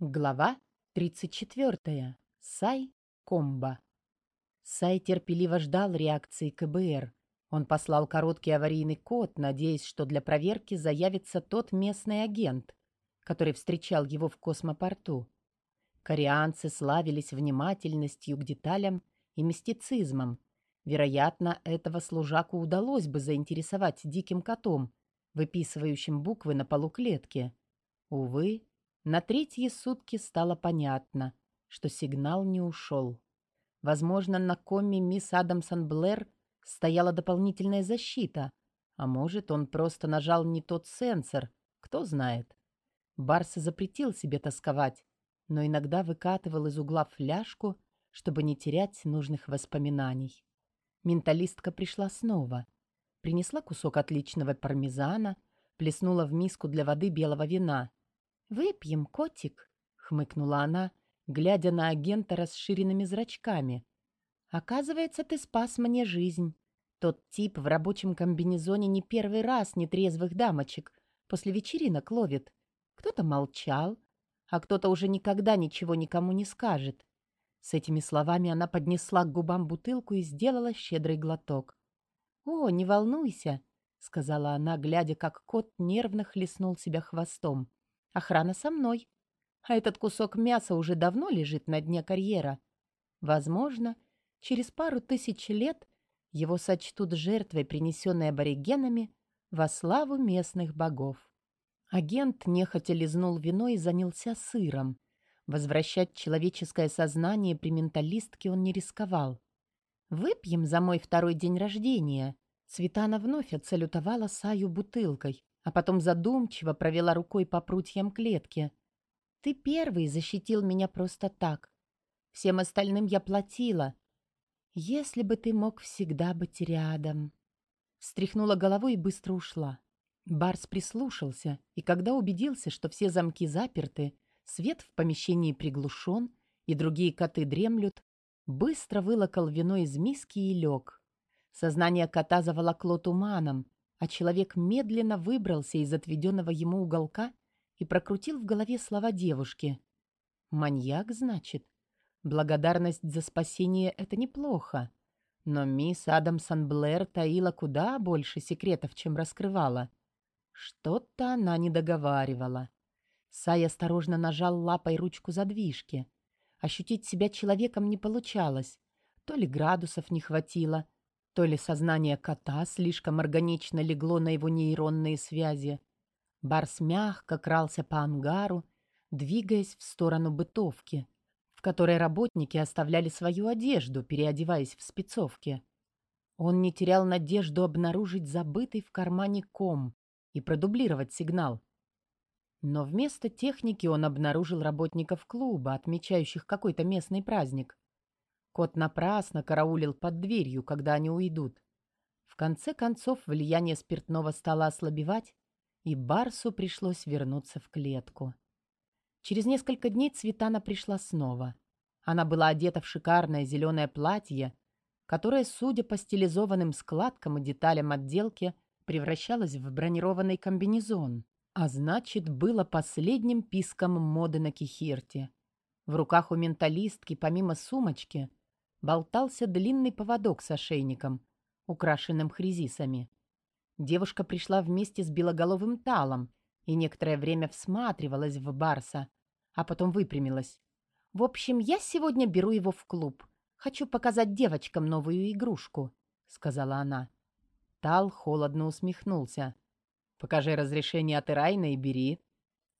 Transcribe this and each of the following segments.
Глава 34. Сай Комба. Сай терпеливо ждал реакции КБР. Он послал короткий аварийный код, надеясь, что для проверки заявится тот местный агент, который встречал его в космопорту. Корианцы славились внимательностью к деталям и мистицизмом. Вероятно, этого служаку удалось бы заинтересовать диким котом, выписывающим буквы на полу клетки. Увы, на третьи сутки стало понятно, что сигнал не ушел. Возможно, на коме мисс Адамсон Блэр стояла дополнительная защита, а может, он просто нажал не тот сенсор, кто знает. Барс запретил себе тосковать, но иногда выкатывал из угла фляжку, чтобы не терять нужных воспоминаний. Менталистка пришла снова. Принесла кусок отличного пармезана, плеснула в миску для воды белого вина. «Выпьем, котик», — хмыкнула она, глядя на агента расширенными зрачками. «Оказывается, ты спас мне жизнь. Тот тип в рабочем комбинезоне не первый раз нетрезвых дамочек после вечеринок ловит. Кто-то молчал, а кто-то уже никогда ничего никому не скажет». С этими словами она поднесла к губам бутылку и сделала щедрый глоток. «О, не волнуйся», — сказала она, глядя, как кот нервно хлестнул себя хвостом. Охрана со мной. А этот кусок мяса уже давно лежит на дне карьера. Возможно, через пару тысяч лет его сочтут жертвой, принесенной аборигенами, во славу местных богов. Агент нехотя лизнул вино и занялся сыром. Возвращать человеческое сознание при менталистке он не рисковал. «Выпьем за мой второй день рождения». Светана вновь отсалютовала Саю бутылкой, а потом задумчиво провела рукой по прутьям клетки. «Ты первый защитил меня просто так. Всем остальным я платила. Если бы ты мог всегда быть рядом...» Встряхнула головой и быстро ушла. Барс прислушался, и когда убедился, что все замки заперты, свет в помещении приглушен, и другие коты дремлют, быстро вылокал вино из миски и лег. Сознание кота заволокло туманом, а человек медленно выбрался из отведенного ему уголка и прокрутил в голове слова девушки. «Маньяк, значит? Благодарность за спасение — это неплохо. Но мисс Адамсон Блэр таила куда больше секретов, чем раскрывала. Что-то она не договаривала. Сай осторожно нажал лапой ручку задвижки. Ощутить себя человеком не получалось. То ли градусов не хватило — то ли сознание кота слишком органично легло на его нейронные связи. Барс мягко крался по ангару, двигаясь в сторону бытовки, в которой работники оставляли свою одежду, переодеваясь в спецовки. Он не терял надежду обнаружить забытый в кармане ком и продублировать сигнал. Но вместо техники он обнаружил работников клуба, отмечающих какой-то местный праздник. Кот напрасно караулил под дверью, когда они уйдут. В конце концов влияние спиртного стало ослабевать, и Барсу пришлось вернуться в клетку. Через несколько дней Цветана пришла снова. Она была одета в шикарное зеленое платье, которое, судя по стилизованным складкам и деталям отделки, превращалось в бронированный комбинезон, а значит, было последним писком моды на Кихирте. В руках у менталистки, помимо сумочки, болтался длинный поводок с ошейником, украшенным хризисами. Девушка пришла вместе с белоголовым талом и некоторое время всматривалась в Барса, а потом выпрямилась. «В общем, я сегодня беру его в клуб. Хочу показать девочкам новую игрушку», — сказала она. Тал холодно усмехнулся. «Покажи разрешение от Ирайна и бери».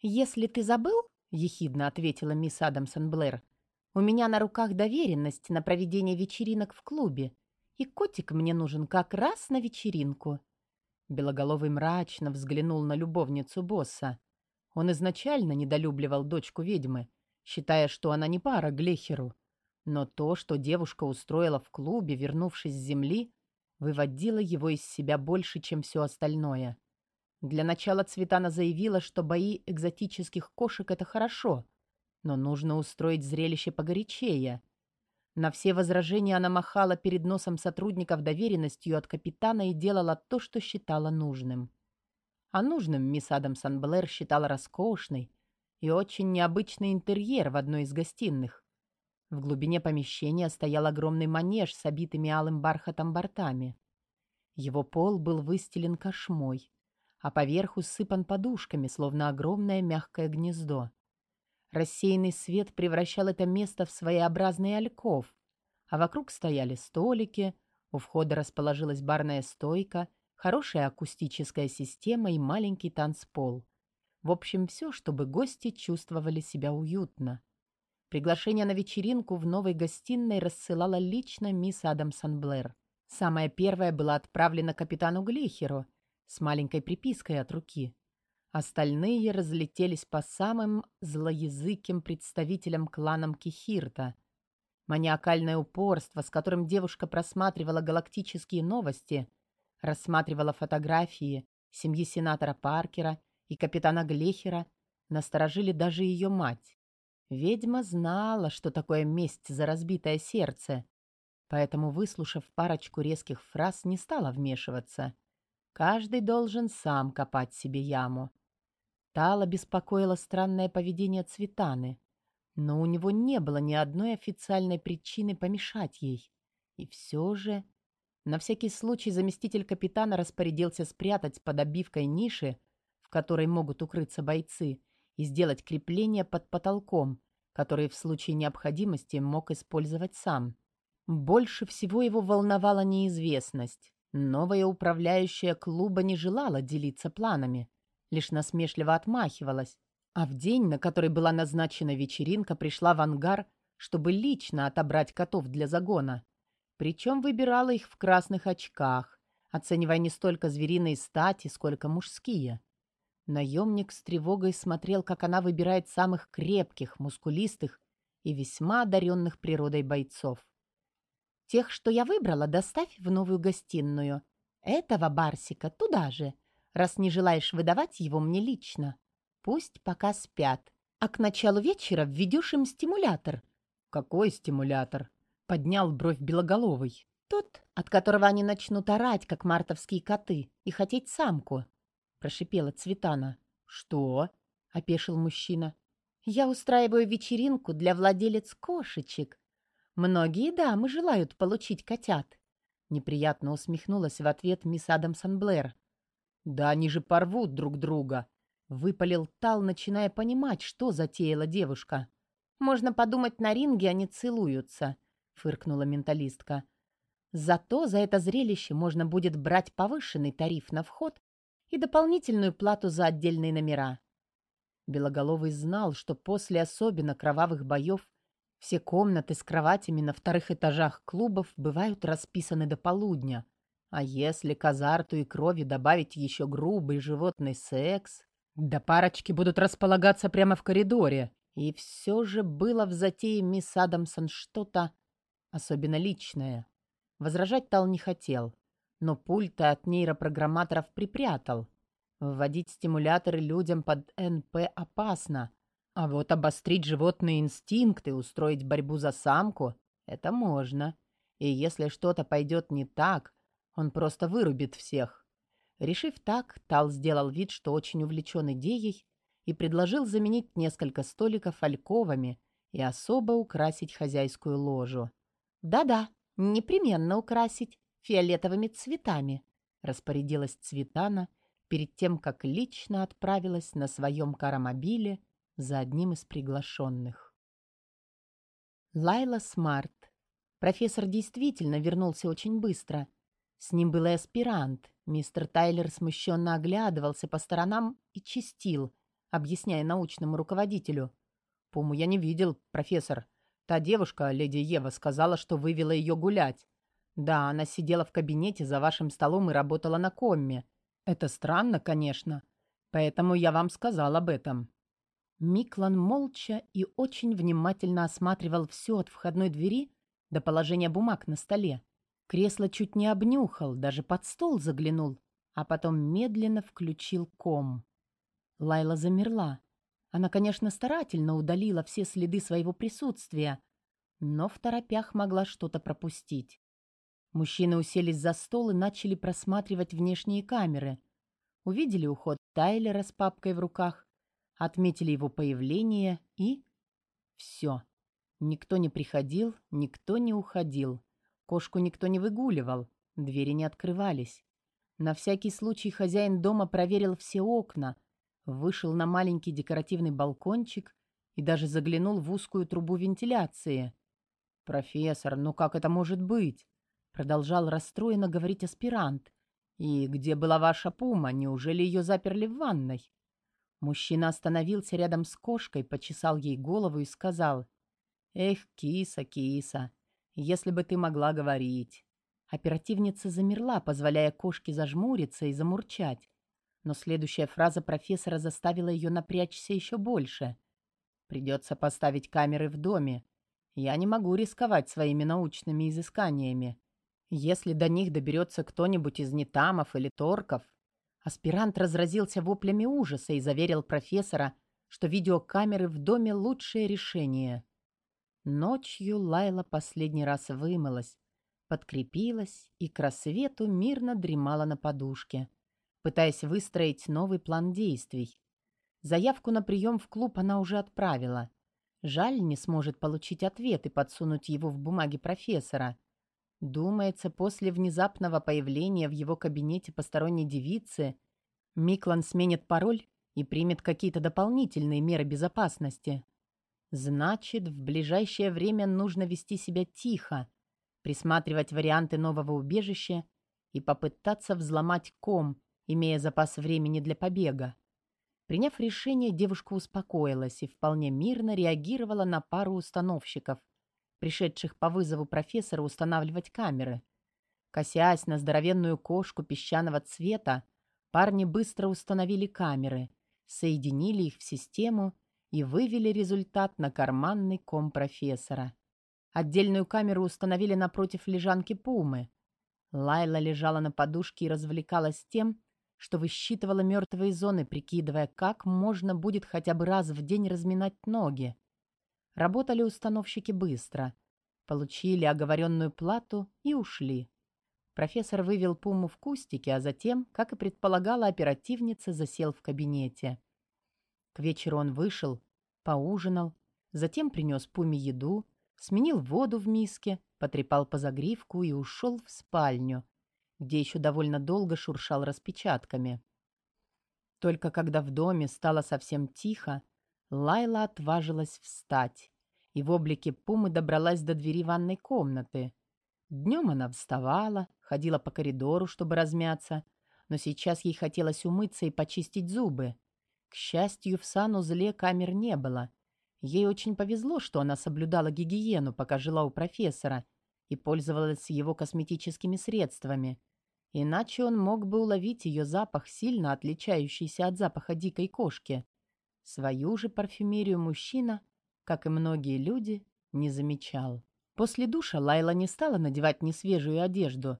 «Если ты забыл», — ехидно ответила мисс Адамсон Блэр, у меня на руках доверенность на проведение вечеринок в клубе, и котик мне нужен как раз на вечеринку». Белоголовый мрачно взглянул на любовницу босса. Он изначально недолюбливал дочку ведьмы, считая, что она не пара Глехеру. Но то, что девушка устроила в клубе, вернувшись с земли, выводило его из себя больше, чем все остальное. Для начала Цветана заявила, что бои экзотических кошек — это хорошо, но нужно устроить зрелище погорячее. На все возражения она махала перед носом сотрудников доверенностью от капитана и делала то, что считала нужным. А нужным мисс Адамсон Блэр считала роскошной и очень необычный интерьер в одной из гостиных. В глубине помещения стоял огромный манеж с обитыми алым бархатом бортами. Его пол был выстелен кошмой, а поверху сыпан подушками, словно огромное мягкое гнездо. Рассеянный свет превращал это место в своеобразный альков, а вокруг стояли столики, у входа расположилась барная стойка, хорошая акустическая система и маленький танцпол. В общем, все, чтобы гости чувствовали себя уютно. Приглашение на вечеринку в новой гостиной рассылала лично мисс Адамсон Блэр. Самое первое было отправлено капитану Глихеру с маленькой припиской от руки. Остальные разлетелись по самым злоязыким представителям кланам Кихирта. Маниакальное упорство, с которым девушка просматривала галактические новости, рассматривала фотографии семьи сенатора Паркера и капитана Глехера, насторожили даже ее мать. Ведьма знала, что такое месть за разбитое сердце, поэтому, выслушав парочку резких фраз, не стала вмешиваться. Каждый должен сам копать себе яму. Тала беспокоило странное поведение Цветаны, но у него не было ни одной официальной причины помешать ей. И все же... На всякий случай заместитель капитана распорядился спрятать под обивкой ниши, в которой могут укрыться бойцы, и сделать крепление под потолком, которые в случае необходимости мог использовать сам. Больше всего его волновала неизвестность. Новая управляющая клуба не желала делиться планами — лишь насмешливо отмахивалась, а в день, на который была назначена вечеринка, пришла в ангар, чтобы лично отобрать котов для загона. Причем выбирала их в красных очках, оценивая не столько звериные стати, сколько мужские. Наемник с тревогой смотрел, как она выбирает самых крепких, мускулистых и весьма одаренных природой бойцов. «Тех, что я выбрала, доставь в новую гостиную. Этого Барсика туда же», раз не желаешь выдавать его мне лично. Пусть пока спят. А к началу вечера введешь им стимулятор». «Какой стимулятор?» — поднял бровь Белоголовый. «Тот, от которого они начнут орать, как мартовские коты, и хотеть самку», — прошипела Цветана. «Что?» — опешил мужчина. «Я устраиваю вечеринку для владелец кошечек. Многие дамы желают получить котят». Неприятно усмехнулась в ответ мисс Адамсон Блэр. «Да они же порвут друг друга!» — выпалил Тал, начиная понимать, что затеяла девушка. «Можно подумать, на ринге они целуются», — фыркнула менталистка. «Зато за это зрелище можно будет брать повышенный тариф на вход и дополнительную плату за отдельные номера». Белоголовый знал, что после особенно кровавых боев все комнаты с кроватями на вторых этажах клубов бывают расписаны до полудня, а если к азарту и крови добавить еще грубый животный секс, да парочки будут располагаться прямо в коридоре. И все же было в затее мисс Адамсон что-то особенно личное. Возражать Тал не хотел, но пульты от нейропрограмматоров припрятал. Вводить стимуляторы людям под НП опасно, а вот обострить животные инстинкты, устроить борьбу за самку — это можно. И если что-то пойдет не так, он просто вырубит всех. Решив так, Тал сделал вид, что очень увлечен идеей, и предложил заменить несколько столиков альковами и особо украсить хозяйскую ложу. «Да-да, непременно украсить фиолетовыми цветами», распорядилась Цветана перед тем, как лично отправилась на своем карамобиле за одним из приглашенных. Лайла Смарт. Профессор действительно вернулся очень быстро — с ним был и аспирант. Мистер Тайлер смущенно оглядывался по сторонам и частил, объясняя научному руководителю. «Пуму я не видел, профессор. Та девушка, леди Ева, сказала, что вывела ее гулять. Да, она сидела в кабинете за вашим столом и работала на комме. Это странно, конечно. Поэтому я вам сказал об этом». Миклан молча и очень внимательно осматривал все от входной двери до положения бумаг на столе. Кресло чуть не обнюхал, даже под стол заглянул, а потом медленно включил ком. Лайла замерла. Она, конечно, старательно удалила все следы своего присутствия, но в торопях могла что-то пропустить. Мужчины уселись за стол и начали просматривать внешние камеры. Увидели уход Тайлера с папкой в руках, отметили его появление и... Все. Никто не приходил, никто не уходил. Кошку никто не выгуливал, двери не открывались. На всякий случай хозяин дома проверил все окна, вышел на маленький декоративный балкончик и даже заглянул в узкую трубу вентиляции. «Профессор, ну как это может быть?» Продолжал расстроенно говорить аспирант. «И где была ваша пума? Неужели ее заперли в ванной?» Мужчина остановился рядом с кошкой, почесал ей голову и сказал. «Эх, киса, киса, если бы ты могла говорить». Оперативница замерла, позволяя кошке зажмуриться и замурчать. Но следующая фраза профессора заставила ее напрячься еще больше. «Придется поставить камеры в доме. Я не могу рисковать своими научными изысканиями. Если до них доберется кто-нибудь из нетамов или торков...» Аспирант разразился воплями ужаса и заверил профессора, что видеокамеры в доме — лучшее решение. Ночью Лайла последний раз вымылась, подкрепилась и к рассвету мирно дремала на подушке, пытаясь выстроить новый план действий. Заявку на прием в клуб она уже отправила. Жаль, не сможет получить ответ и подсунуть его в бумаге профессора. Думается, после внезапного появления в его кабинете посторонней девицы Миклан сменит пароль и примет какие-то дополнительные меры безопасности. Значит, в ближайшее время нужно вести себя тихо, присматривать варианты нового убежища и попытаться взломать ком, имея запас времени для побега. Приняв решение, девушка успокоилась и вполне мирно реагировала на пару установщиков, пришедших по вызову профессора устанавливать камеры. Косясь на здоровенную кошку песчаного цвета, парни быстро установили камеры, соединили их в систему и вывели результат на карманный ком профессора. Отдельную камеру установили напротив лежанки Пумы. Лайла лежала на подушке и развлекалась тем, что высчитывала мертвые зоны, прикидывая, как можно будет хотя бы раз в день разминать ноги. Работали установщики быстро. Получили оговоренную плату и ушли. Профессор вывел Пуму в кустики, а затем, как и предполагала оперативница, засел в кабинете. К вечеру он вышел, поужинал, затем принес Пуме еду, сменил воду в миске, потрепал по загривку и ушел в спальню, где еще довольно долго шуршал распечатками. Только когда в доме стало совсем тихо, Лайла отважилась встать и в облике Пумы добралась до двери ванной комнаты. Днем она вставала, ходила по коридору, чтобы размяться, но сейчас ей хотелось умыться и почистить зубы. К счастью, в санузле камер не было — Ей очень повезло, что она соблюдала гигиену, пока жила у профессора, и пользовалась его косметическими средствами. Иначе он мог бы уловить ее запах, сильно отличающийся от запаха дикой кошки. Свою же парфюмерию мужчина, как и многие люди, не замечал. После душа Лайла не стала надевать несвежую одежду,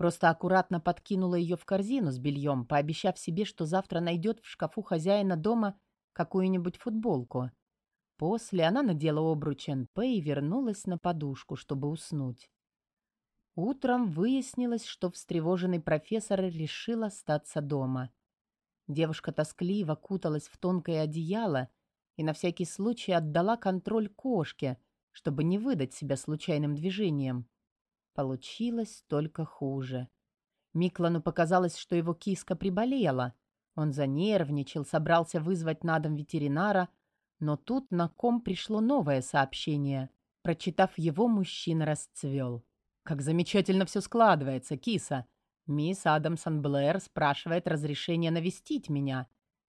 просто аккуратно подкинула ее в корзину с бельем, пообещав себе, что завтра найдет в шкафу хозяина дома какую-нибудь футболку. После она надела обруч НП и вернулась на подушку, чтобы уснуть. Утром выяснилось, что встревоженный профессор решил остаться дома. Девушка тоскливо куталась в тонкое одеяло и на всякий случай отдала контроль кошке, чтобы не выдать себя случайным движением. Получилось только хуже. Миклану показалось, что его киска приболела. Он занервничал, собрался вызвать на дом ветеринара — но тут на ком пришло новое сообщение. Прочитав его, мужчина расцвел. «Как замечательно все складывается, киса. Мисс Адамсон Блэр спрашивает разрешения навестить меня.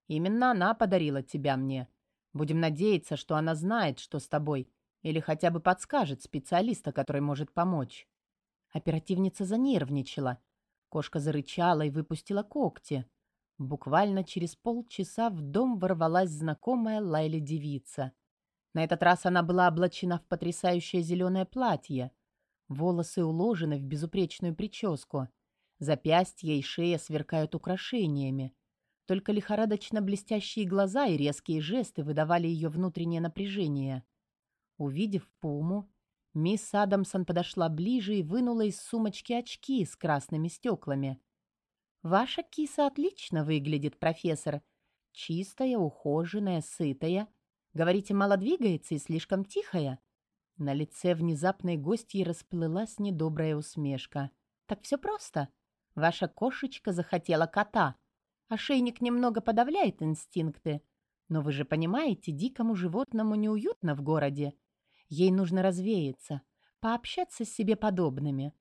Именно она подарила тебя мне. Будем надеяться, что она знает, что с тобой, или хотя бы подскажет специалиста, который может помочь». Оперативница занервничала. Кошка зарычала и выпустила когти. Буквально через полчаса в дом ворвалась знакомая Лайли девица. На этот раз она была облачена в потрясающее зеленое платье. Волосы уложены в безупречную прическу. Запястья и шея сверкают украшениями. Только лихорадочно блестящие глаза и резкие жесты выдавали ее внутреннее напряжение. Увидев Пуму, мисс Адамсон подошла ближе и вынула из сумочки очки с красными стеклами. «Ваша киса отлично выглядит, профессор. Чистая, ухоженная, сытая. Говорите, мало двигается и слишком тихая?» На лице внезапной гостьи расплылась недобрая усмешка. «Так все просто. Ваша кошечка захотела кота. Ошейник немного подавляет инстинкты. Но вы же понимаете, дикому животному неуютно в городе. Ей нужно развеяться, пообщаться с себе подобными.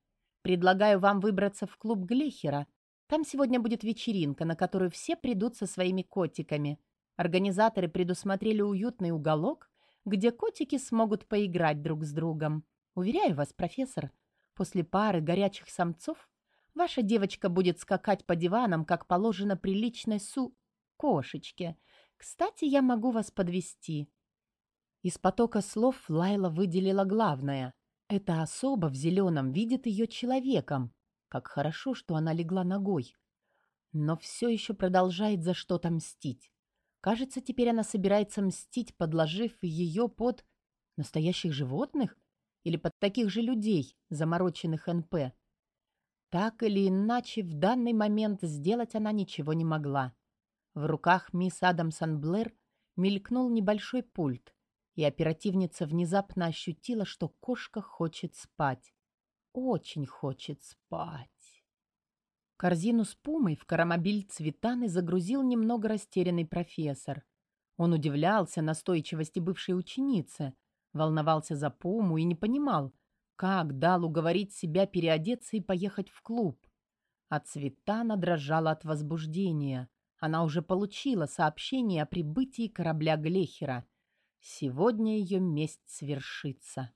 Предлагаю вам выбраться в клуб Глехера. Там сегодня будет вечеринка, на которую все придут со своими котиками. Организаторы предусмотрели уютный уголок, где котики смогут поиграть друг с другом. Уверяю вас, профессор, после пары горячих самцов ваша девочка будет скакать по диванам, как положено приличной су... кошечке. Кстати, я могу вас подвести. Из потока слов Лайла выделила главное. Эта особа в зеленом видит ее человеком. Как хорошо, что она легла ногой. Но все еще продолжает за что-то мстить. Кажется, теперь она собирается мстить, подложив ее под настоящих животных или под таких же людей, замороченных НП. Так или иначе, в данный момент сделать она ничего не могла. В руках мисс Адамсон Блэр мелькнул небольшой пульт, и оперативница внезапно ощутила, что кошка хочет спать. Очень хочет спать. Корзину с пумой в карамобиль цветаны загрузил немного растерянный профессор. Он удивлялся настойчивости бывшей ученицы, волновался за пуму и не понимал, как дал уговорить себя переодеться и поехать в клуб. А цветана дрожала от возбуждения. Она уже получила сообщение о прибытии корабля Глехера. Сегодня ее месть свершится.